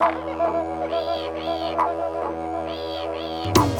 Thank you.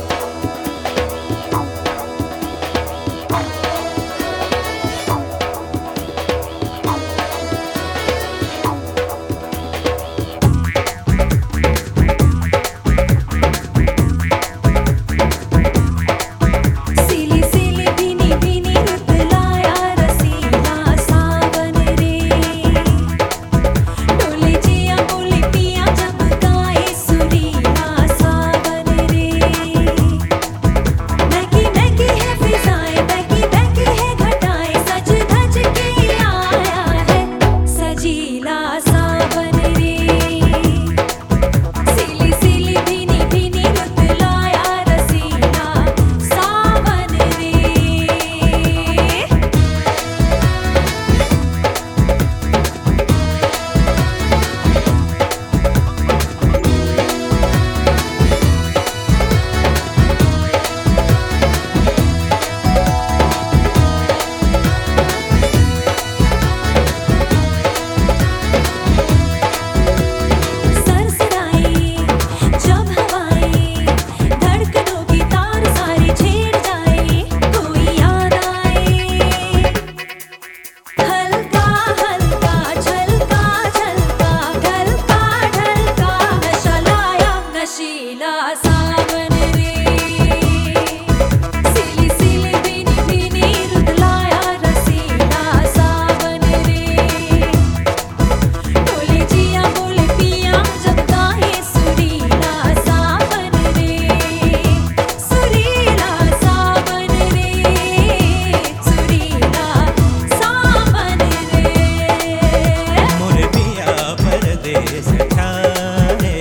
time